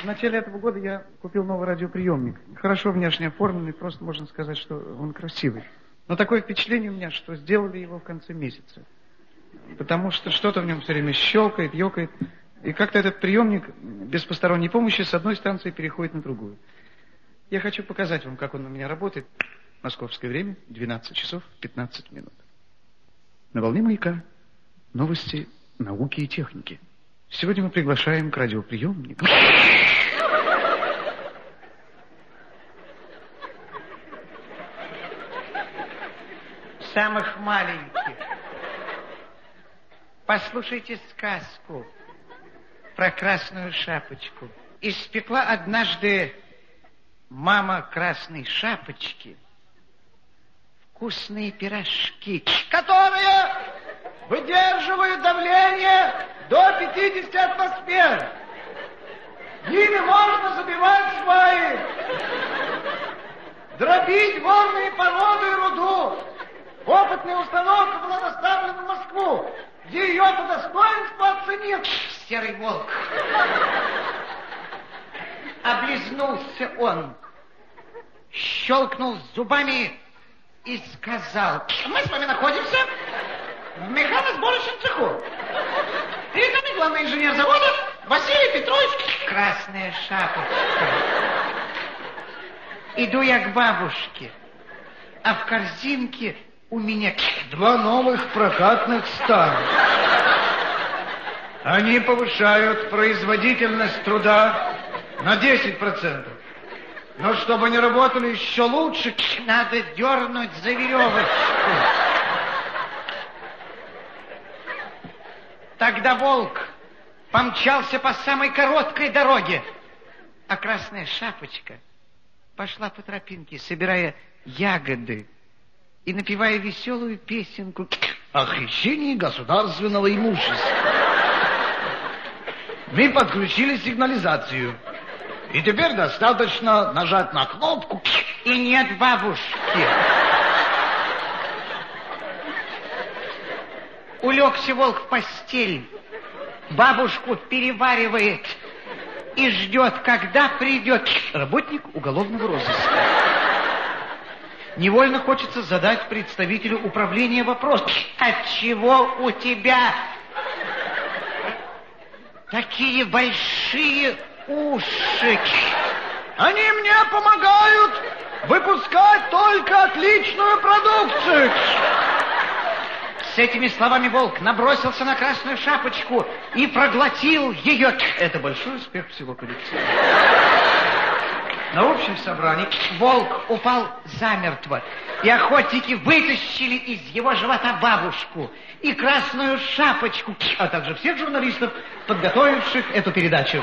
В начале этого года я купил новый радиоприемник. Хорошо внешне оформленный, просто можно сказать, что он красивый. Но такое впечатление у меня, что сделали его в конце месяца. Потому что что-то в нем все время щелкает, ёкает. И как-то этот приемник без посторонней помощи с одной станции переходит на другую. Я хочу показать вам, как он у меня работает. Московское время, 12 часов 15 минут. На волне маяка новости науки и техники. Сегодня мы приглашаем к радиоприемнику. Самых маленьких. Послушайте сказку про красную шапочку. Испекла однажды мама красной шапочки вкусные пирожки, которые выдерживают давление до 50 атмосфер. Ими можно забивать сваи, дробить горные породы и руду. Опытная установка была доставлена в Москву, где ее по достоинству оценил серый волк. Облизнулся он, щелкнул зубами и сказал, мы с вами находимся в механосборочном цеху. Главный инженер завода Василий Петрович Красная Шапочка. Иду я к бабушке, а в корзинке у меня два новых прокатных станка. Они повышают производительность труда на 10%. Но чтобы они работали еще лучше, надо дернуть за веревочку. Тогда волк помчался по самой короткой дороге, а красная шапочка пошла по тропинке, собирая ягоды и напевая веселую песенку о хищении государственного имущества. Мы подключили сигнализацию. И теперь достаточно нажать на кнопку. И нет бабушки. Улегся волк в постель. Бабушку переваривает и ждет, когда придет работник уголовного розыска. Невольно хочется задать представителю управления вопрос. Отчего у тебя такие большие уши. Они мне помогают выпускать только отличную продукцию. С этими словами волк набросился на красную шапочку и проглотил ее. Это большой успех всего коллектива. На общем собрании волк упал замертво, и охотники вытащили из его живота бабушку и красную шапочку, а также всех журналистов, подготовивших эту передачу.